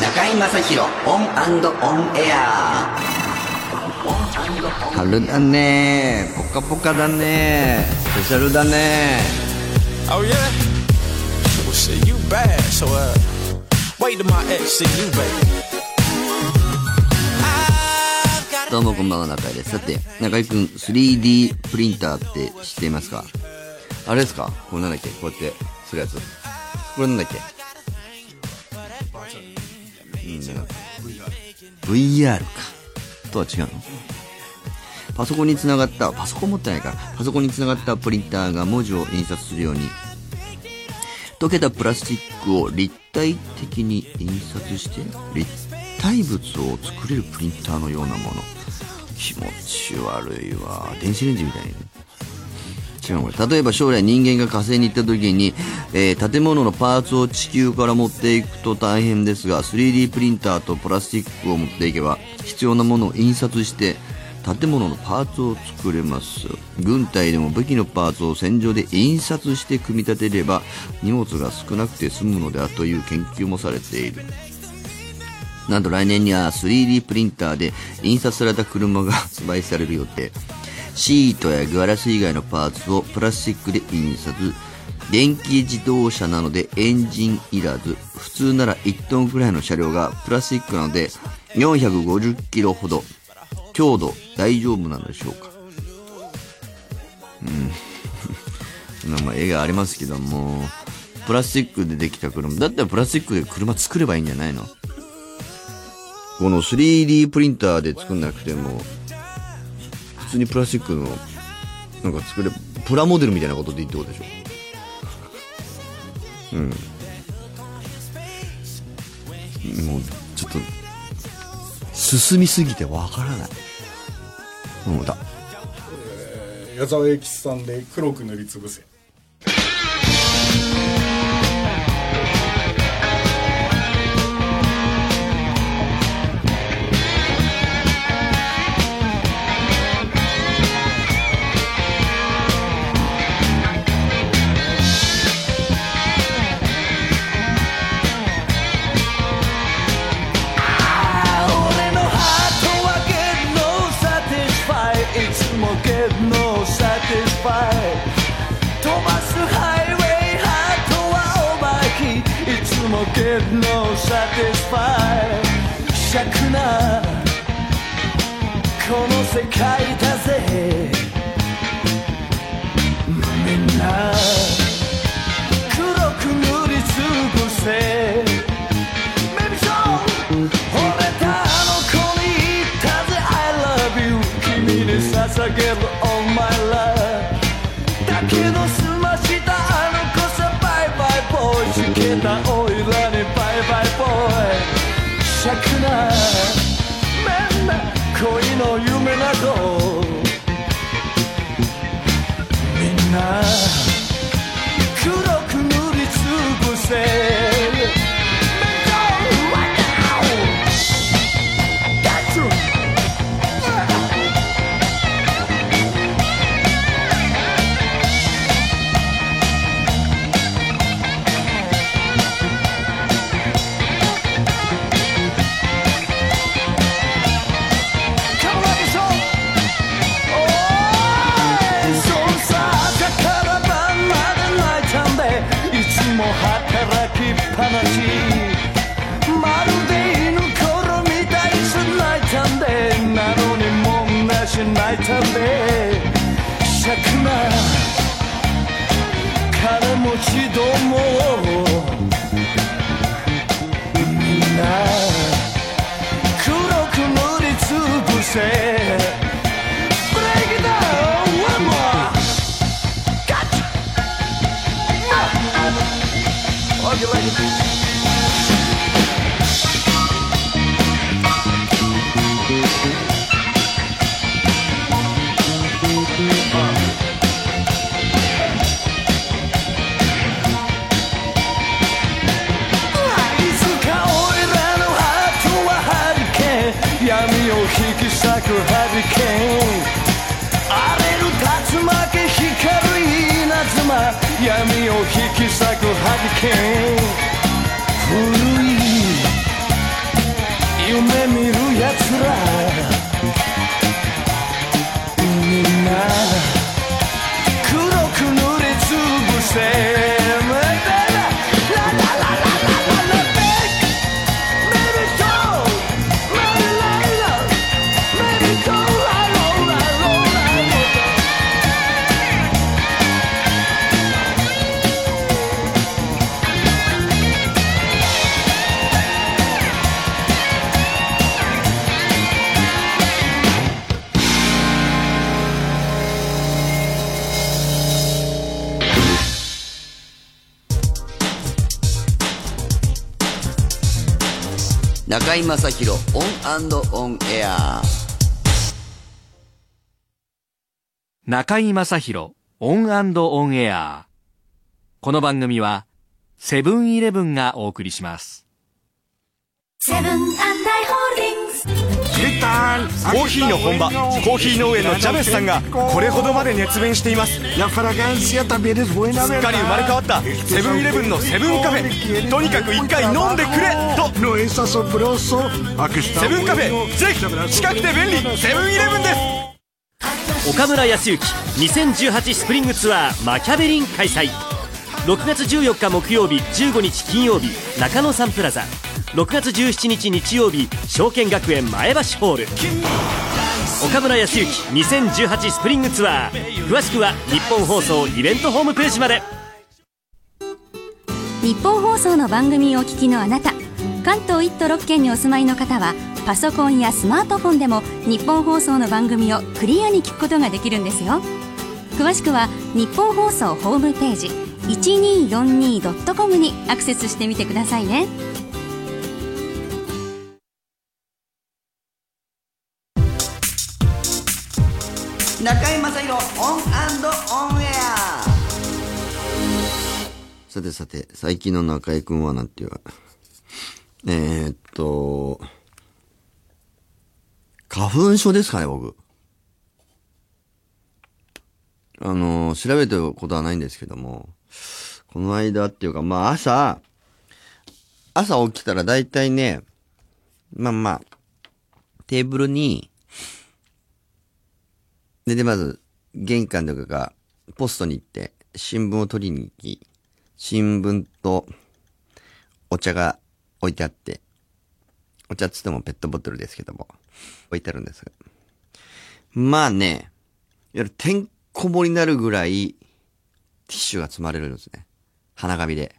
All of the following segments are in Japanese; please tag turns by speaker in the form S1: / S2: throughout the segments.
S1: 中居正広 ON and ON AIR
S2: 春だねポカポカだねスペシャルだね
S3: Oh yeah? Well shit, you bad, so uh wait till my ex see you, baby.
S2: どうもこんばんは中居です。さて中居くん 3D プリンターって知っていますか？あれですか？これなんだっけ？こうやってするやつ。これなんだっけ？うん VR か。とは違うの？パソコンにつながったパソコン持ってないか。らパソコンにつながったプリンターが文字を印刷するように。溶けたプラスチックを立体的に印刷して立体物を作れるプリンターのようなもの。気持ち悪いわ。電子レンジみたいに違うこれ例えば将来人間が火星に行った時に、えー建物のパーツを地球から持っていくと大変ですが 3D プリンターとプラスチックを持っていけば必要なものを印刷して建物のパーツを作れます。軍隊でも武器のパーツを戦場で印刷して組み立てれば荷物が少なくて済むのではという研究もされている。なんと来年には 3D プリンターで印刷された車が 発売される予定。シートやガラス以外のパーツをプラスチックで印刷。電気自動車なのでエンジンいらず。普通なら1トンくらいの車両がプラスチックなので450キロほど。強度大丈夫なんでしょうか。うん。まあ絵がありますけども。プラスチックでできた車。だったらプラスチックで車作ればいいんじゃないの？この 3D プリンターで作んなくても普通にプラスチックのなんか作れプラモデルみたいなことでいいってことでしょ？うん。もうちょっと進みすぎてわからない。もうだ
S4: 矢沢永吉さんで黒く塗りつぶせ。
S5: Get no satisfied 尺なこの世界だぜみんな黒く塗りつぶせ Maybe so 惚れたあの子に言ったぜ I love you 君に捧げるぶ
S2: 正広 ON and ON AIR。
S6: 中居正広 ON and ON AIR。この番組はセブンイレブンがお送りします。
S7: セブンアイ・ホールディングス
S8: コーヒーの本場コーヒー農園のジャベスさんがこれほどまで熱弁しています。すっかり生まれ変わったセブンイレブンのセブンカフェ。とにかく一回飲んでくれと。セブンカフェぜひ近くて便利。セブンイレブンです。
S9: 岡村康之2018スプリングツアーマキャベリン開催。6月14日木曜日15日金曜日中野サンプラザ6月17日日曜日証券学園前橋ホール。岡村康之2018スプリングツアー。詳しくは日本放送イベントホームページまで。
S10: 日本放送の番組をお聞きのあなた関東1都6県にお住まいの方はパソコンやスマートフォンでも日本放送の番組をクリアに聞くことができるんですよ。詳しくは日本放送ホームページ 1242.com にアクセスしてみてくださいね。
S1: 中居正広オンオンエア
S2: さてさて、最近の中居くんはなんていう？か、えー、っと、花粉症ですかね、僕。あの、調べてることはないんですけども、この間っていうか、まあ朝、朝起きたら大体ね、まあまあ、テーブルに、で、で、まず、玄関とかが、ポストに行って、新聞を取りに行き、新聞と、お茶が置いてあって、お茶っつってもペットボトルですけども、置いてあるんですが。まあね、いわゆるてんこ盛りになるぐらい、ティッシュが積まれるんですね。鼻紙で。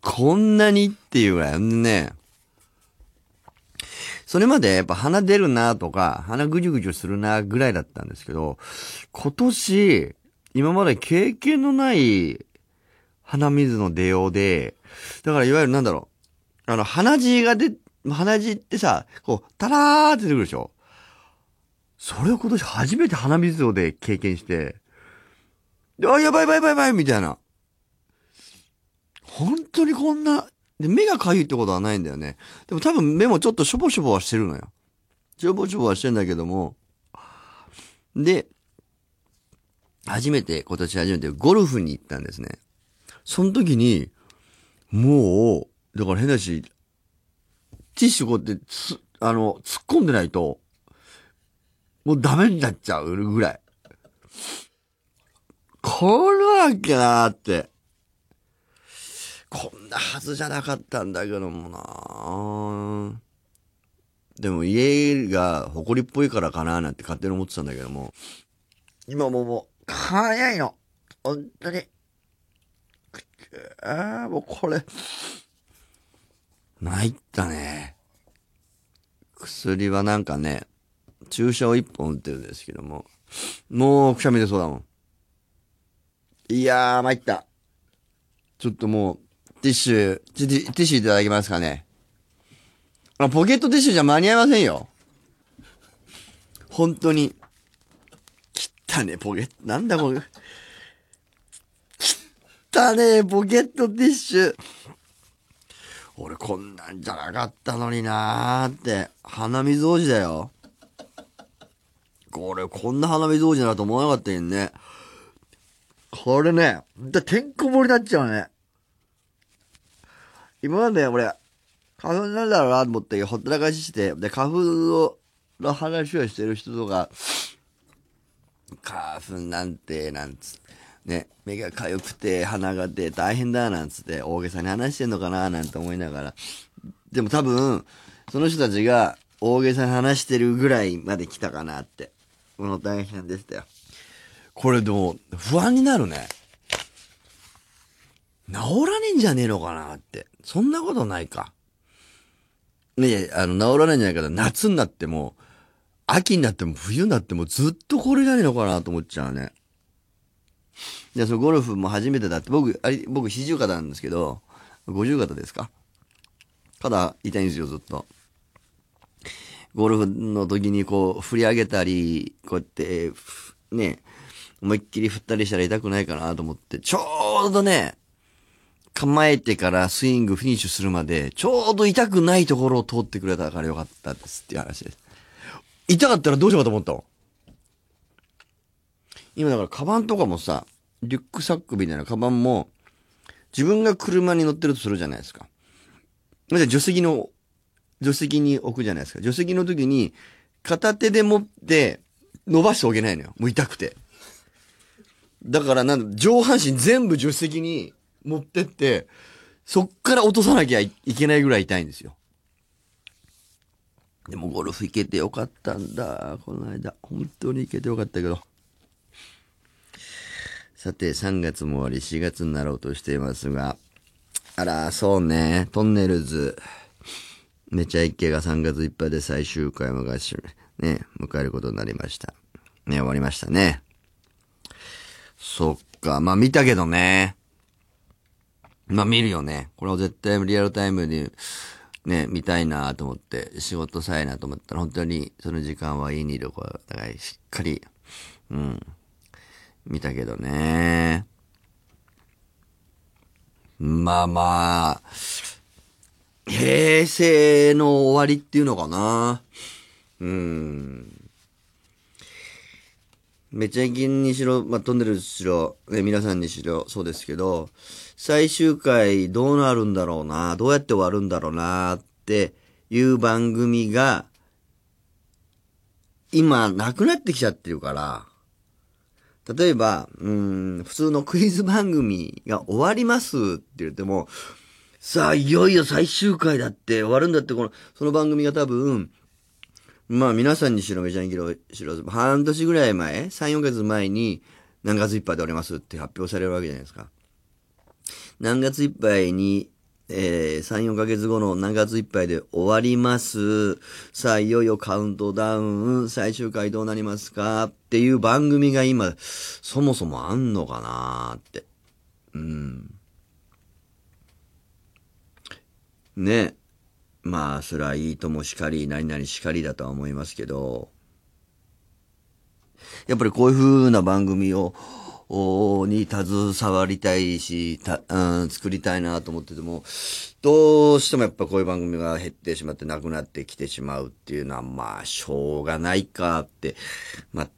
S2: こんなにっていうぐらい、ね、それまでやっぱ鼻出るなとか、鼻ぐじゅぐじゅするなぐらいだったんですけど、今年、今まで経験のない鼻水の出ようで、だからいわゆるなんだろう、あの、鼻血が出、鼻血ってさ、こう、タラーって出てくるでしょそれを今年初めて鼻水をで経験して、あ、やばいやばいやばいやばいみたいな。本当にこんな、で、目が痒いってことはないんだよね。でも多分目もちょっとしょぼしょぼはしてるのよ。しょぼしょぼはしてんだけども。で、初めて、今年初めてゴルフに行ったんですね。その時に、もう、だから変だし、ティッシュこうやってつ、あの、突っ込んでないと、もうダメになっちゃうぐらい。これわけなーって。こんなはずじゃなかったんだけどもなでも家が埃っぽいからかななんて勝手に思ってたんだけども、今もうもう、早いの。本当に。ああ、もうこれ、参ったね。薬はなんかね、注射を一本打ってるんですけども、もうくしゃみ出そうだもん。いやー、参った。ちょっともう、ティッシュ、ティティティッシュいただきますかね？あ、ポケットティッシュじゃ間に合いませんよ。本当に。汚ねポケット、なんだこれ。汚ねポケットティッシュ。俺こんなんじゃなかったのになーって。鼻水王子だよ。これこんな鼻水王子だと思わなかったよね。これね、だてんこ盛りになっちゃうね。今まで俺、花粉なんだろうなと思ってほったらかしして、で、花粉をの話をしてる人とか、花粉なんて、なんつね、目が痒くて鼻が出て大変だなんつって大げさに話してんのかななんて思いながら。でも多分、その人たちが大げさに話してるぐらいまで来たかなって。この大変でしたよ。これでも、不安になるね。治らねえんじゃねえのかなって。そんなことないか。ねえ、あの、治らないんじゃないかと夏になっても、秋になっても冬になってもずっとこれじゃねえのかなと思っちゃうね。で、そのゴルフも初めてだって、僕、あれ、僕四十肩なんですけど、五十肩ですか？肩痛いんですよ、ずっと。ゴルフの時にこう、振り上げたり、こうやって、ふね、思いっきり振ったりしたら痛くないかなと思って、ちょうどね、構えてからスイングフィニッシュするまで、ちょうど痛くないところを通ってくれたからよかったですっていう話です。痛かったらどうしようかと思ったの？今だからカバンとかもさ、リュックサックみたいなカバンも、自分が車に乗ってるとするじゃないですか。じゃあ助手席の、助手席に置くじゃないですか。助手席の時に、片手で持って、伸ばしておけないのよ。もう痛くて。だからなん、上半身全部助手席に持ってって、そっから落とさなきゃいけないぐらい痛いんですよ。でもゴルフ行けてよかったんだ。この間。本当に行けてよかったけど。さて、3月も終わり4月になろうとしていますが、あら、そうね、トンネルズ、めちゃイケが3月いっぱいで最終回を迎え、ね、迎えることになりました。ね、終わりましたね。そっか、まあ見たけどね。まあ見るよね。これを絶対リアルタイムにね、見たいなと思って、仕事さえなと思ったら、本当にその時間は家にいる子だから、しっかり、うん、見たけどね。まあまあ、平成の終わりっていうのかな。うん。めちゃイケにしろ、まあ、トンネルズしろ、ね、皆さんにしろ、そうですけど、最終回どうなるんだろうな、どうやって終わるんだろうな、っていう番組が、今、なくなってきちゃってるから、例えば、うん、普通のクイズ番組が終わりますって言っても、さあ、いよいよ最終回だって終わるんだって、この、その番組が多分、まあ皆さんにしろメジャーにしろ、半年ぐらい前、3、4ヶ月前に何月いっぱいで終わりますって発表されるわけじゃないですか。何月いっぱいに、えー、3、4ヶ月後の何月いっぱいで終わります。さあ、いよいよカウントダウン、最終回どうなりますか？っていう番組が今、そもそもあんのかなって。うん。ね。まあ、それはいいともしかり、何々しかりだとは思いますけど、やっぱりこういう風な番組を、に携わりたいし、た、うん、作りたいなと思ってても、どうしてもやっぱこういう番組が減ってしまってなくなってきてしまうっていうのは、まあ、しょうがないかって、ま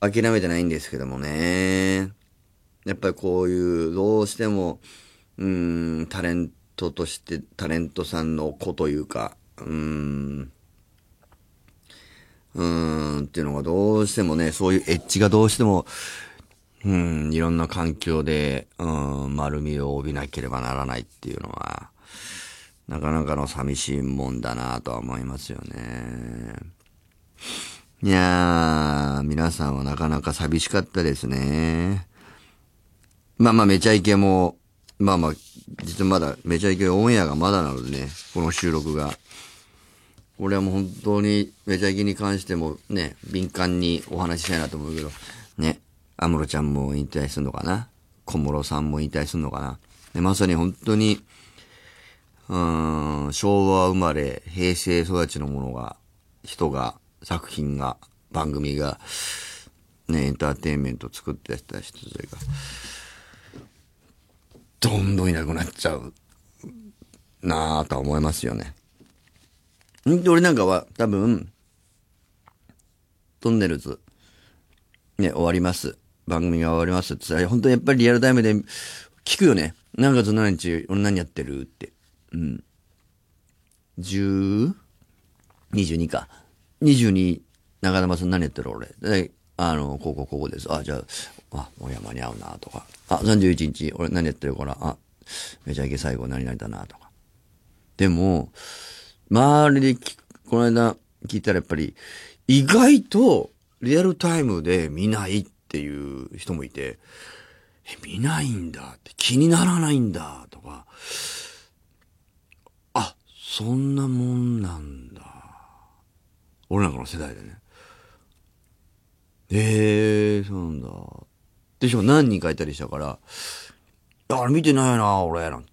S2: あ、諦めてないんですけどもね。やっぱりこういう、どうしても、うん、タレント人として、タレントさんの子というか、うーん、うーん、っていうのがどうしてもね、そういうエッジがどうしても、うん、いろんな環境で、うん、丸みを帯びなければならないっていうのは、なかなかの寂しいもんだなとは思いますよね。いやー、皆さんはなかなか寂しかったですね。まあまあ、めちゃイケも、まあまあ、実はまだ、めちゃイケオンエアがまだなのでね、この収録が。俺はもう本当に、めちゃイケに関してもね、敏感にお話ししたいなと思うけど、ね、安室ちゃんも引退するのかな？小室さんも引退するのかな？でまさに本当に、うーん、昭和生まれ、平成育ちのものが、人が、作品が、番組が、ね、エンターテインメント作ってた人たちが、どんどんいなくなっちゃう、なぁとは思いますよね。んで、俺なんかは、多分、トンネルズ、ね、終わります。番組が終わりますってさ、本当にやっぱりリアルタイムで聞くよね。何月何日、俺何やってるって。うん。10、22か。22、中玉さん何やってる俺。あの、ここ、ここです。あ、じゃあ、あ、もうや間に合うな、とか。あ、31日、俺何やってるから、あ、めちゃイケ最後何々だな、とか。でも、周りで、この間聞いたらやっぱり、意外とリアルタイムで見ないっていう人もいて、え、見ないんだって、気にならないんだとか、あ、そんなもんなんだ。俺なんかの世代でね。ええー、そうなんだ。でしかも何人かいたりしたから、あれ見てないな、俺。なんて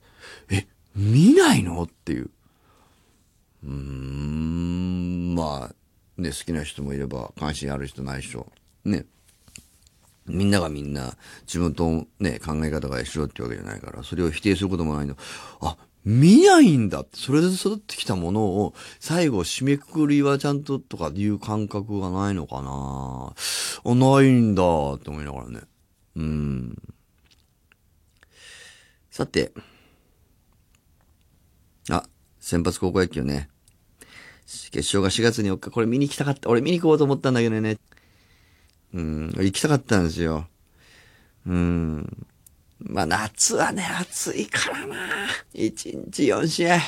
S2: え、見ないの？っていう。うーん、まあ、ね、好きな人もいれば、関心ある人ない人。ね。みんながみんな、自分とね、考え方が一緒ってわけじゃないから、それを否定することもないの。あ、見ないんだ、それで育ってきたものを、最後締めくくりはちゃんととかいう感覚がないのかなあ、ないんだって思いながらね。うん。さて。あ、先発高校野球ね。決勝が4月に4日、これ見に行きたかった。俺見に行こうと思ったんだけどね。うん、行きたかったんですよ。うん。まあ夏はね、暑いからな。1日4試合。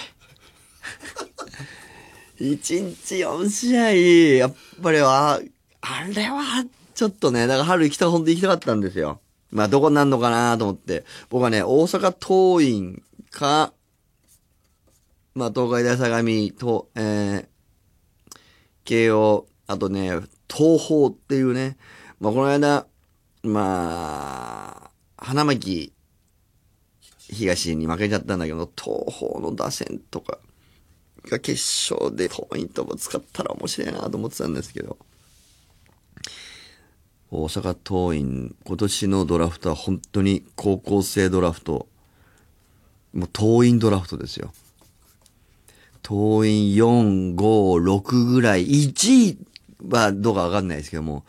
S2: 1日4試合。やっぱりは、あれは、ちょっとね、だから春行きた、本当に行きたかったんですよ。まあどこになるのかなと思って。僕はね、大阪桐蔭か、まあ東海大相模と、えー、慶応、あとね、東邦っていうね、まあこの間、まあ、花巻東に負けちゃったんだけど、東邦の打線とかが決勝でポイントも使ったら面白いなと思ってたんですけど、大阪桐蔭、今年のドラフトは本当に高校生ドラフト、もう桐蔭ドラフトですよ。桐蔭4、5、6ぐらい、1位はどうかわかんないですけども、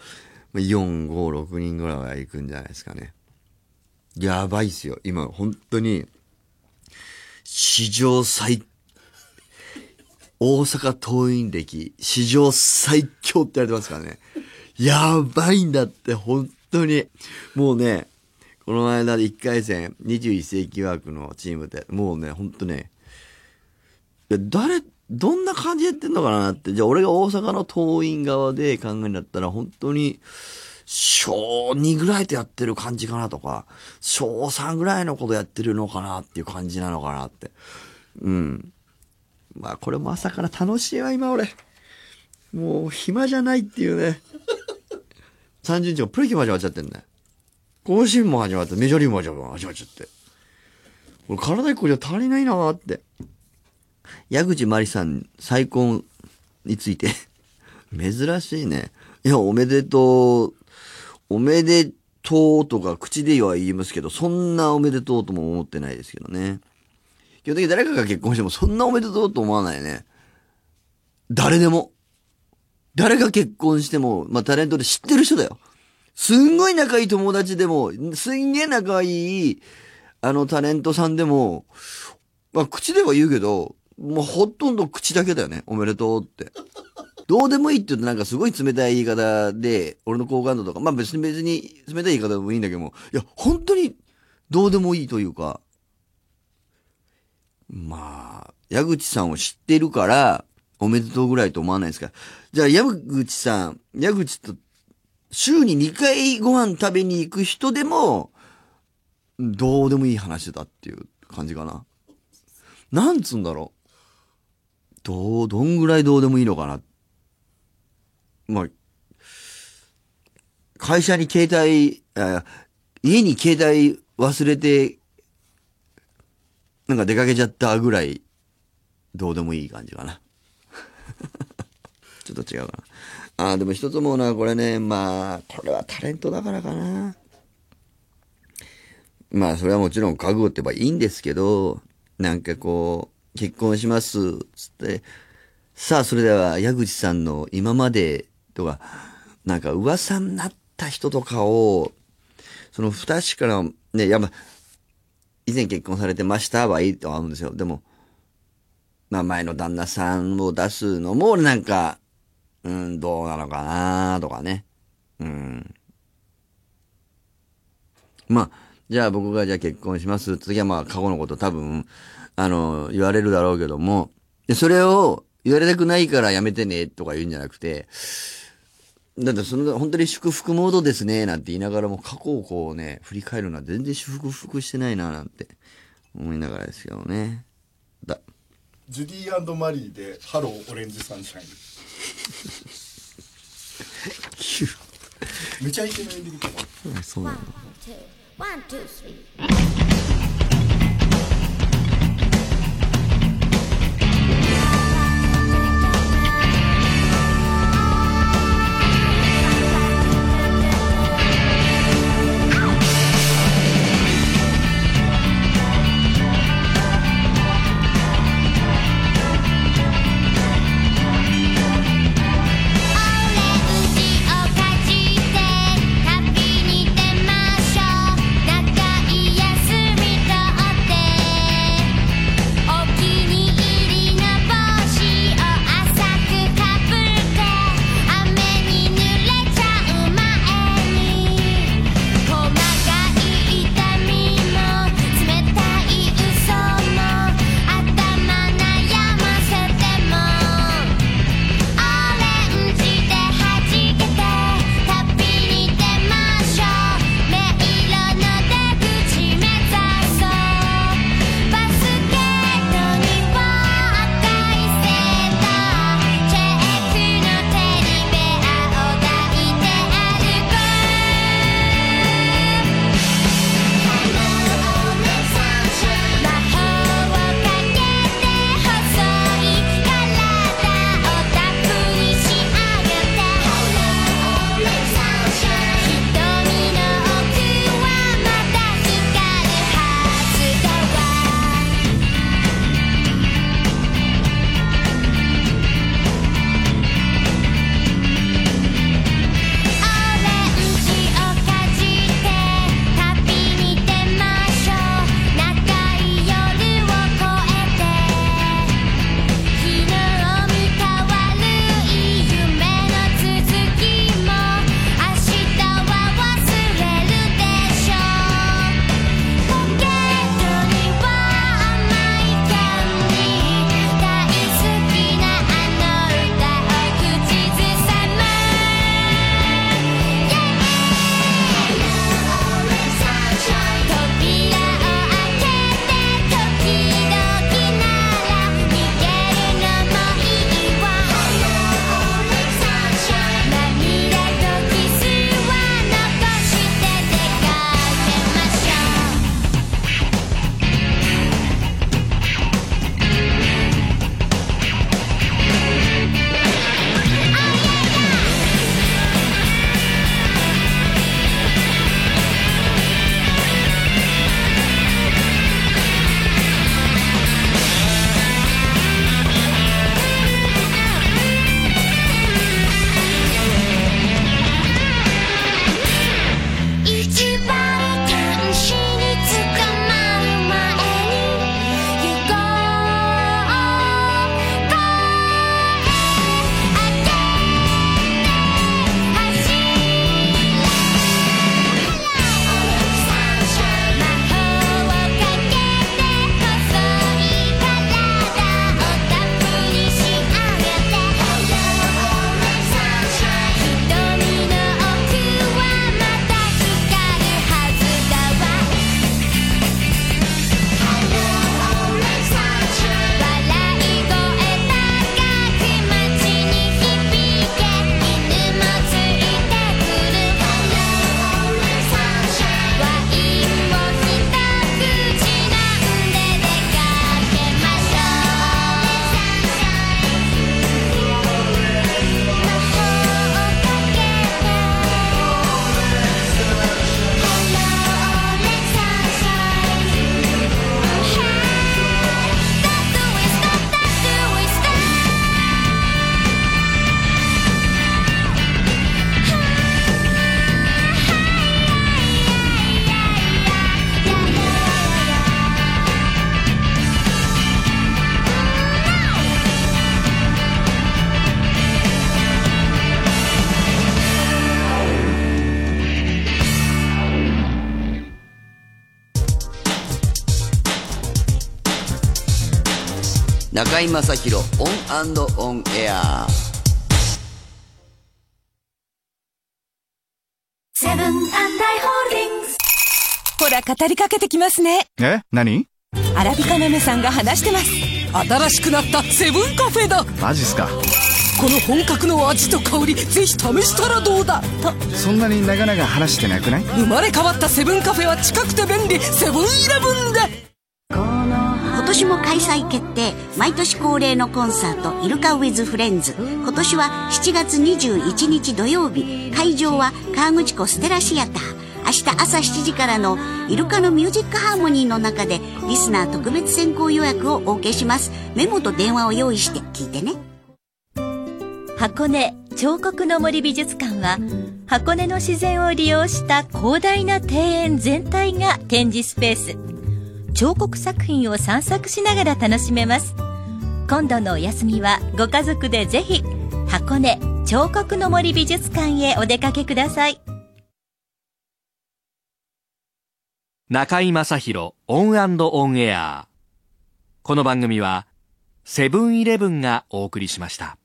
S2: 4、5、6人ぐらいは行くんじゃないですかね。やばいっすよ。今、本当に、史上最、大阪桐蔭歴、史上最強って言われてますからね。やばいんだって、本当に。もうね、この間で1回戦、21世紀枠のチームで、もうね、本当ね、誰、どんな感じでやってんのかなって。じゃあ俺が大阪の桐蔭側で考えるんだったら、本当に、小2ぐらいでやってる感じかなとか、小3ぐらいのことやってるのかなっていう感じなのかなって。うん。まあこれも朝から楽しいわ、今俺。もう暇じゃないっていうね。30日もプロ野球も始まっちゃってんね。甲子園も始まって、メジャーリーグも始まっちゃって。俺体一個じゃ足りないなーって。矢口まりさん再婚について珍しいね。いや、おめでとう、おめでとうとか口では言いますけど、そんなおめでとうとも思ってないですけどね。基本的に誰かが結婚してもそんなおめでとうと思わないね。誰でも。誰が結婚しても、まあタレントで知ってる人だよ。すんごい仲いい友達でも、すんげえ仲いい、あのタレントさんでも、まあ口では言うけど、もうほとんど口だけだよね。おめでとうって。どうでもいいって言うとなんかすごい冷たい言い方で、俺の好感度とか、まあ別に別に冷たい言い方でもいいんだけども、いや、本当にどうでもいいというか、まあ、矢口さんを知ってるから、おめでとうぐらいと思わないですか。じゃあ、矢口さん、矢口と、週に2回ご飯食べに行く人でも、どうでもいい話だっていう感じかな。なんつうんだろう。どう、どんぐらいどうでもいいのかな。まあ、会社に携帯、あ家に携帯忘れて、なんか出かけちゃったぐらい、どうでもいい感じかな。ちょっと違うかな。ああ、でも一つ思うのはこれね、まあ、これはタレントだからかな。まあ、それはもちろん覚悟って言えばいいんですけど、なんかこう、結婚します、つって、さあ、それでは、矢口さんの今までとか、なんか噂になった人とかを、その不確かな、ね、やっぱ、以前結婚されてましたはいいとは思うんですよ。でも、まあ前の旦那さんを出すのもなんか、うん、どうなのかなとかね。うん。まあ、じゃあ僕がじゃあ結婚します。次はまあ過去のこと多分、あの、言われるだろうけども、でそれを言われたくないからやめてねとか言うんじゃなくて、だってその本当に祝福モードですねなんて言いながらも過去をこうね、振り返るのは全然祝福してないななんて思いながらですけどね。だ。
S4: ジュディーマリーで Hello Orange Sunshine。めちゃイケメンで見た。
S2: そうなの中居正広オンオンエア
S7: セブンアイ・ホールディングス
S11: ほら語りかけてきますね。
S12: え？何？
S11: アラビカ豆さんが話してます。新しくなったセブンカフェだ。
S12: マジっすか。
S11: この本格の味と香りぜひ試したらどうだ。と。
S12: そんなに長々話してなくない？
S11: 生まれ変わったセブンカフェは近くて便利。セブンイレブンで
S13: 催決定。毎年恒例のコンサートイルカウィズフレンズ。今年は7月21日土曜日。会場は河口湖ステラシアター。明日朝7時からのイルカのミュージックハーモニーの中でリスナー特別先行予約をお受けします。メモと電話を用意して聞いてね。
S14: 箱根彫刻の森美術館は箱根の自然を利用した広大な庭園全体が展示スペース。彫刻作品を散策しながら楽しめます。今度のお休みはご家族でぜひ箱根彫刻の森美術館へお出かけください。
S6: 中居正広オンオンエア。この番組はセブンイレブンがお送りしました。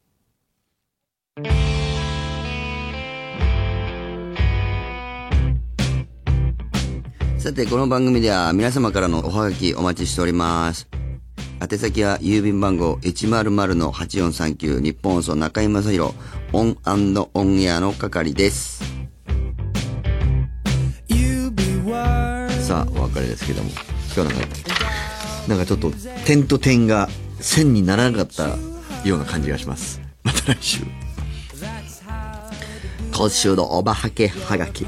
S2: さて、この番組では皆様からのおはがきお待ちしております。宛先は郵便番号100-8439ニッポン放送中居正広オンオンエアの係です。さあ、お別れですけども、今日なんか、なんかちょっと点と点が線にならなかったような感じがします。また来週。今週のおばはけはがき。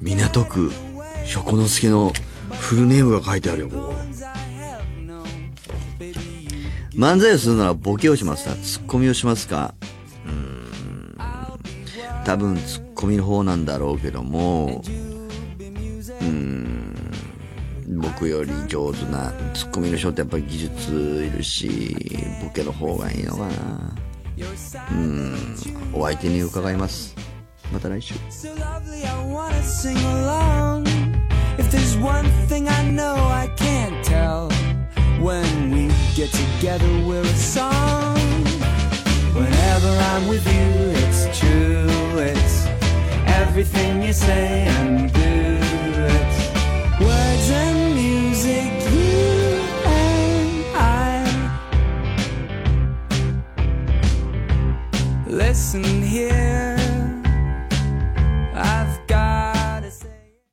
S2: 港区、ショコノスケのフルネームが書いてあるよ、ここ。漫才をするならボケをしますかツッコミをしますかうん。多分ツッコミの方なんだろうけども、うん。僕より上手なツッコミの人ってやっぱり技術いるし、ボケの方がいいのかな。うん。お相手に伺います。また来週。
S15: So lovely, I wanna sing along. If there's one thing I know I can't tell, when we get together, we're a song. Whenever I'm with you, it's true. It's everything you say and do. It's words and music, you and I. Listen here.